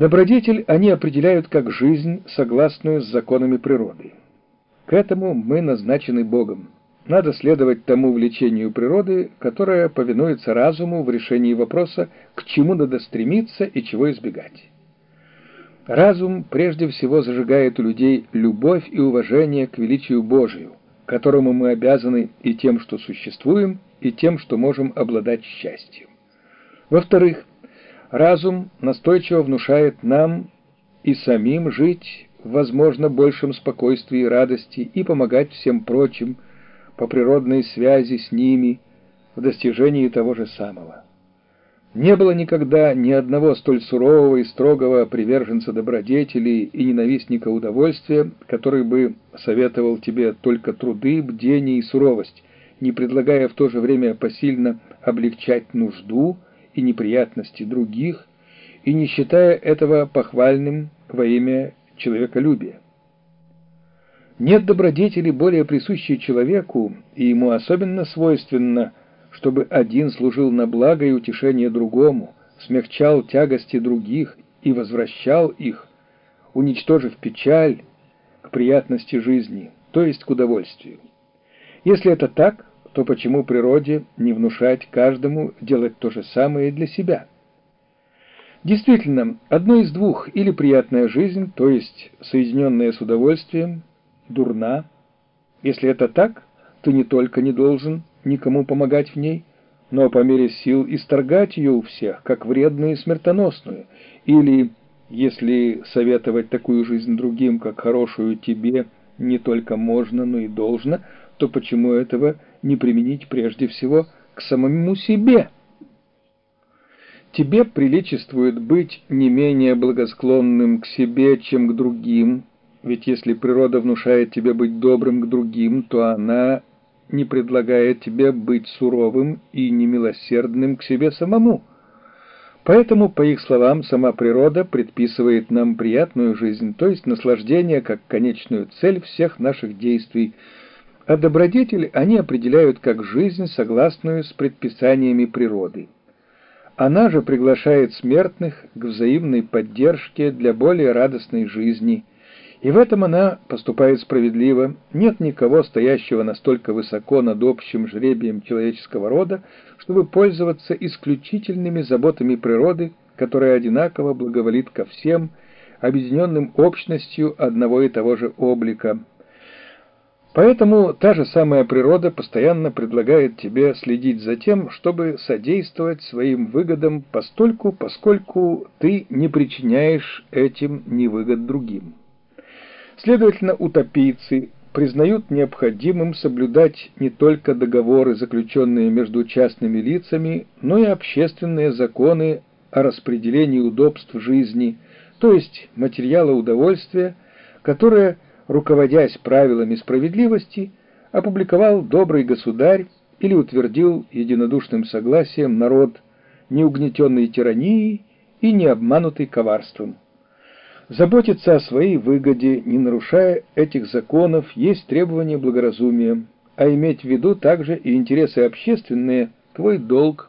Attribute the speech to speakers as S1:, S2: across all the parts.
S1: Добродетель они определяют как жизнь, согласную с законами природы. К этому мы назначены Богом. Надо следовать тому влечению природы, которое повинуется разуму в решении вопроса, к чему надо стремиться и чего избегать. Разум прежде всего зажигает у людей любовь и уважение к величию Божию, которому мы обязаны и тем, что существуем, и тем, что можем обладать счастьем. Во-вторых, разум настойчиво внушает нам и самим жить в, возможно, большем спокойствии и радости и помогать всем прочим по природной связи с ними в достижении того же самого. Не было никогда ни одного столь сурового и строгого приверженца добродетели и ненавистника удовольствия, который бы советовал тебе только труды, бдение и суровость, не предлагая в то же время посильно облегчать нужду и неприятности других, и не считая этого похвальным во имя человеколюбия. Нет добродетели более присущей человеку, и ему особенно свойственно – чтобы один служил на благо и утешение другому, смягчал тягости других и возвращал их, уничтожив печаль к приятности жизни, то есть к удовольствию. Если это так, то почему природе не внушать каждому делать то же самое для себя? Действительно, одно из двух, или приятная жизнь, то есть соединенная с удовольствием, дурна. Если это так, ты не только не должен никому помогать в ней, но по мере сил исторгать ее у всех, как вредную и смертоносную, или, если советовать такую жизнь другим, как хорошую тебе, не только можно, но и должно, то почему этого не применить прежде всего к самому себе? Тебе приличествует быть не менее благосклонным к себе, чем к другим, ведь если природа внушает тебе быть добрым к другим, то она не предлагает тебе быть суровым и немилосердным к себе самому. Поэтому, по их словам, сама природа предписывает нам приятную жизнь, то есть наслаждение как конечную цель всех наших действий, а добродетель они определяют как жизнь, согласную с предписаниями природы. Она же приглашает смертных к взаимной поддержке для более радостной жизни – и в этом она поступает справедливо. Нет никого, стоящего настолько высоко над общим жребием человеческого рода, чтобы пользоваться исключительными заботами природы, которая одинаково благоволит ко всем, объединенным общностью одного и того же облика. Поэтому та же самая природа постоянно предлагает тебе следить за тем, чтобы содействовать своим выгодам постольку, поскольку ты не причиняешь этим невыгод другим. Следовательно, утопийцы признают необходимым соблюдать не только договоры, заключенные между частными лицами, но и общественные законы о распределении удобств жизни, то есть материала удовольствия, которые, руководясь правилами справедливости, опубликовал добрый государь или утвердил единодушным согласием народ, не угнетенный тиранией и не обманутый коварством. Заботиться о своей выгоде, не нарушая этих законов, есть требование благоразумия, а иметь в виду также и интересы общественные – твой долг.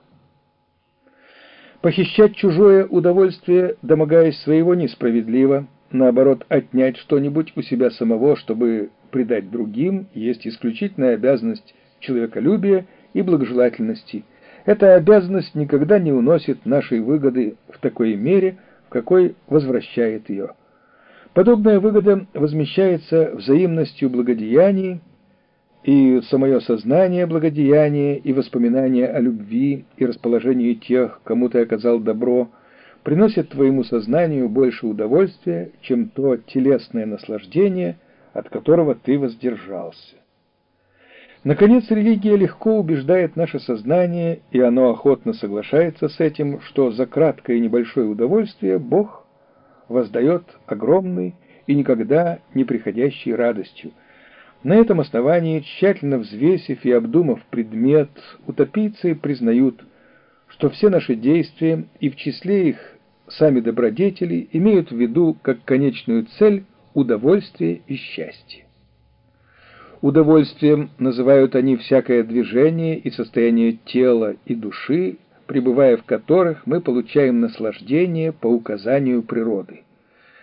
S1: Похищать чужое удовольствие, домогаясь своего, несправедливо. Наоборот, отнять что-нибудь у себя самого, чтобы придать другим, есть исключительная обязанность человеколюбия и благожелательности. Эта обязанность никогда не уносит нашей выгоды в такой мере – какой возвращает ее. Подобная выгода возмещается взаимностью благодеяний, и самое сознание благодеяния и воспоминания о любви и расположении тех, кому ты оказал добро, приносят твоему сознанию больше удовольствия, чем то телесное наслаждение, от которого ты воздержался. Наконец, религия легко убеждает наше сознание, и оно охотно соглашается с этим, что за краткое небольшое удовольствие Бог воздает огромной и никогда не приходящей радостью. На этом основании, тщательно взвесив и обдумав предмет, утопийцы признают, что все наши действия, и в числе их сами добродетели, имеют в виду как конечную цель удовольствие и счастье. Удовольствием называют они всякое движение и состояние тела и души, пребывая в которых мы получаем наслаждение по указанию природы.